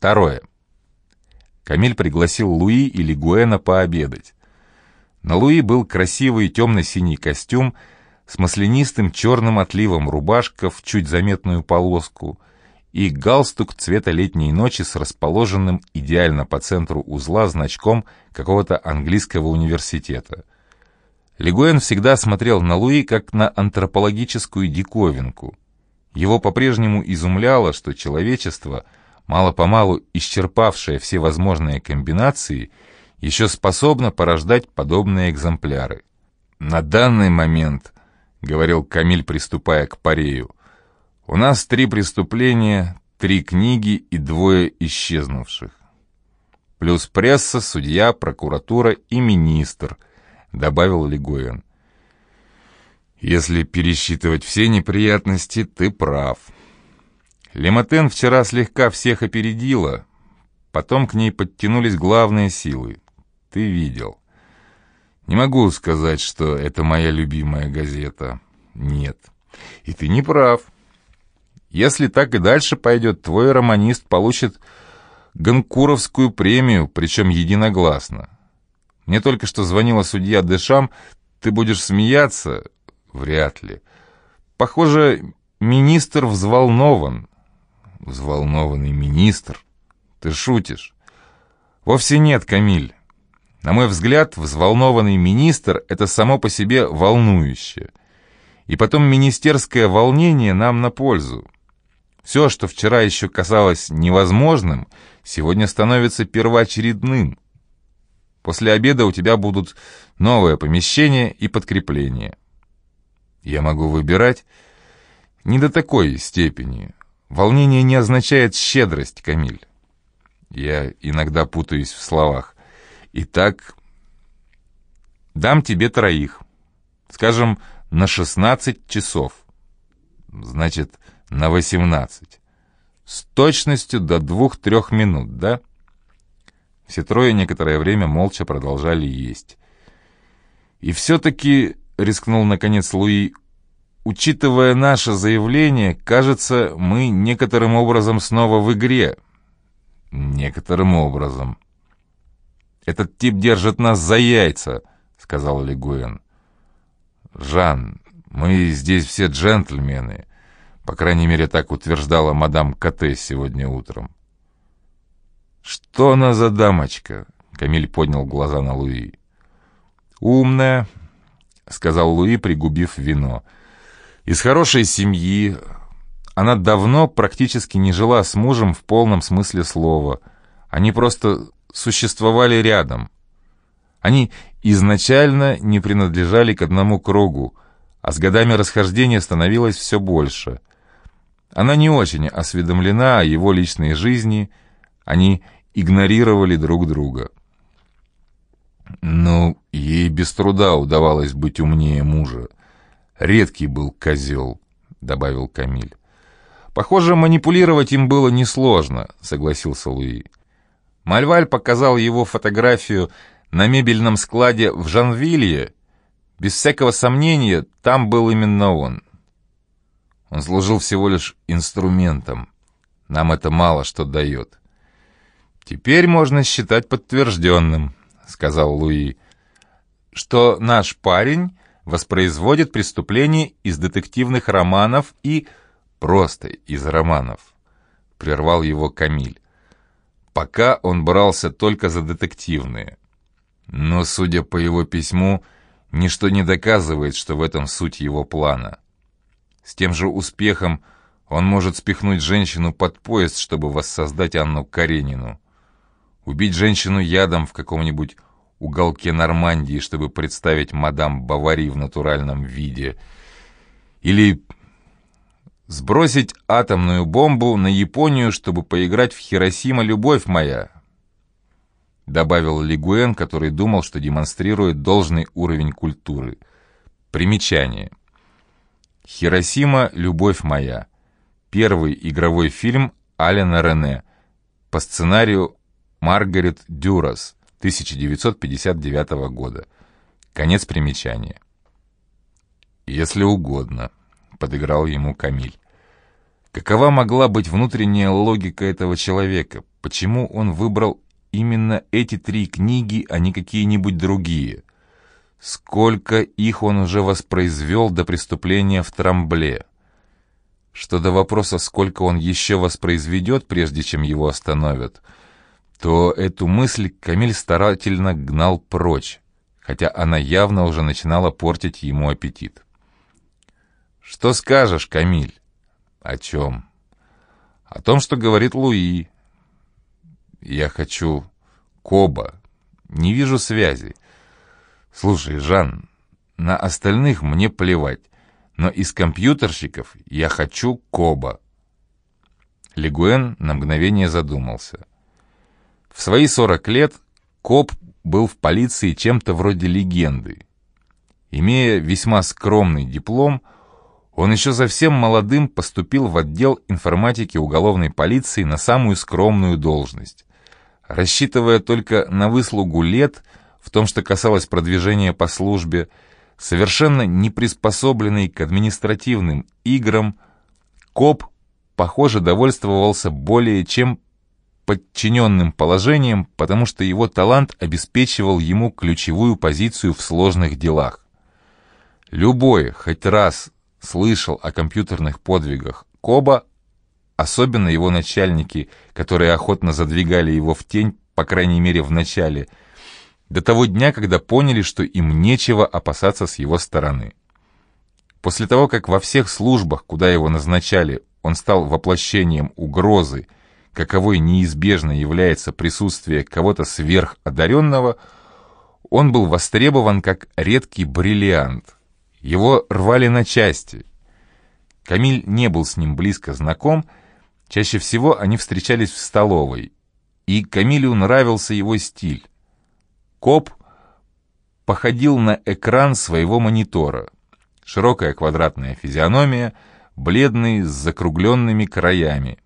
Второе. Камиль пригласил Луи и Лигуэна пообедать. На Луи был красивый темно-синий костюм с маслянистым черным отливом рубашка в чуть заметную полоску и галстук цвета летней ночи с расположенным идеально по центру узла значком какого-то английского университета. Лигуэн всегда смотрел на Луи как на антропологическую диковинку. Его по-прежнему изумляло, что человечество, мало-помалу исчерпавшее все возможные комбинации, еще способно порождать подобные экземпляры. На данный момент, — говорил Камиль, приступая к парею, — у нас три преступления, три книги и двое исчезнувших. Плюс пресса, судья, прокуратура и министр —— добавил Лигуэн. «Если пересчитывать все неприятности, ты прав. Лематен вчера слегка всех опередила, потом к ней подтянулись главные силы. Ты видел. Не могу сказать, что это моя любимая газета. Нет. И ты не прав. Если так и дальше пойдет, твой романист получит Ганкуровскую премию, причем единогласно. Мне только что звонила судья Дешам. Ты будешь смеяться? Вряд ли. Похоже, министр взволнован. Взволнованный министр? Ты шутишь? Вовсе нет, Камиль. На мой взгляд, взволнованный министр — это само по себе волнующее. И потом министерское волнение нам на пользу. Все, что вчера еще казалось невозможным, сегодня становится первоочередным. После обеда у тебя будут новое помещение и подкрепление. Я могу выбирать? Не до такой степени. Волнение не означает щедрость, Камиль. Я иногда путаюсь в словах. Итак, дам тебе троих. Скажем, на 16 часов. Значит, на 18. С точностью до двух-трех минут, да? Все трое некоторое время молча продолжали есть. «И все-таки», — рискнул наконец Луи, — «учитывая наше заявление, кажется, мы некоторым образом снова в игре». «Некоторым образом». «Этот тип держит нас за яйца», — сказал Легуэн. «Жан, мы здесь все джентльмены», по крайней мере, так утверждала мадам Кате сегодня утром. «Что она за дамочка?» — Камиль поднял глаза на Луи. «Умная», — сказал Луи, пригубив вино. «Из хорошей семьи. Она давно практически не жила с мужем в полном смысле слова. Они просто существовали рядом. Они изначально не принадлежали к одному кругу, а с годами расхождения становилось все больше. Она не очень осведомлена о его личной жизни, — они игнорировали друг друга. Но ей без труда удавалось быть умнее мужа. Редкий был козел, добавил Камиль. Похоже, манипулировать им было несложно, согласился Луи. Мальваль показал его фотографию на мебельном складе в Жанвилье. Без всякого сомнения, там был именно он. Он служил всего лишь инструментом. Нам это мало что дает. «Теперь можно считать подтвержденным», — сказал Луи, «что наш парень воспроизводит преступления из детективных романов и просто из романов», — прервал его Камиль. «Пока он брался только за детективные. Но, судя по его письму, ничто не доказывает, что в этом суть его плана. С тем же успехом он может спихнуть женщину под поезд, чтобы воссоздать Анну Каренину убить женщину ядом в каком-нибудь уголке Нормандии, чтобы представить мадам Бавари в натуральном виде, или сбросить атомную бомбу на Японию, чтобы поиграть в «Хиросима, любовь моя», добавил Лигуэн, который думал, что демонстрирует должный уровень культуры. Примечание. «Хиросима, любовь моя» — первый игровой фильм Алена Рене по сценарию Маргарет Дюрас, 1959 года. Конец примечания. «Если угодно», — подыграл ему Камиль. Какова могла быть внутренняя логика этого человека? Почему он выбрал именно эти три книги, а не какие-нибудь другие? Сколько их он уже воспроизвел до преступления в Трамбле? Что до вопроса, сколько он еще воспроизведет, прежде чем его остановят, то эту мысль Камиль старательно гнал прочь, хотя она явно уже начинала портить ему аппетит. «Что скажешь, Камиль?» «О чем?» «О том, что говорит Луи». «Я хочу Коба. Не вижу связи. Слушай, Жан, на остальных мне плевать, но из компьютерщиков я хочу Коба». Легуэн на мгновение задумался. Свои 40 лет Коб был в полиции чем-то вроде легенды. Имея весьма скромный диплом, он еще совсем молодым поступил в отдел информатики уголовной полиции на самую скромную должность. Рассчитывая только на выслугу лет в том, что касалось продвижения по службе, совершенно не приспособленный к административным играм, Коп, похоже, довольствовался более чем подчиненным положением, потому что его талант обеспечивал ему ключевую позицию в сложных делах. Любой, хоть раз слышал о компьютерных подвигах Коба, особенно его начальники, которые охотно задвигали его в тень, по крайней мере в начале, до того дня, когда поняли, что им нечего опасаться с его стороны. После того, как во всех службах, куда его назначали, он стал воплощением угрозы, каковой неизбежно является присутствие кого-то сверходаренного, он был востребован как редкий бриллиант – его рвали на части. Камиль не был с ним близко знаком, чаще всего они встречались в столовой, и Камилю нравился его стиль. Коп походил на экран своего монитора. Широкая квадратная физиономия, бледный с закругленными краями.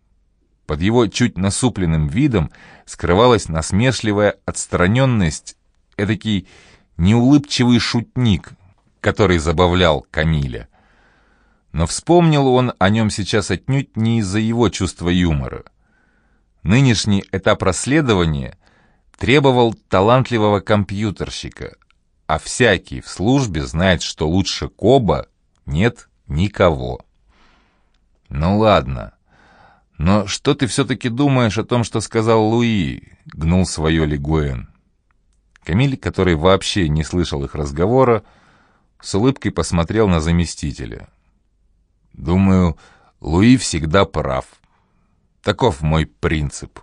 Под его чуть насупленным видом скрывалась насмешливая отстраненность, эдакий неулыбчивый шутник, который забавлял Камиля. Но вспомнил он о нем сейчас отнюдь не из-за его чувства юмора. Нынешний этап расследования требовал талантливого компьютерщика, а всякий в службе знает, что лучше Коба нет никого. «Ну ладно, но что ты все-таки думаешь о том, что сказал Луи?» — гнул свое Лигуэн. Камиль, который вообще не слышал их разговора, — с улыбкой посмотрел на заместителя. «Думаю, Луи всегда прав. Таков мой принцип».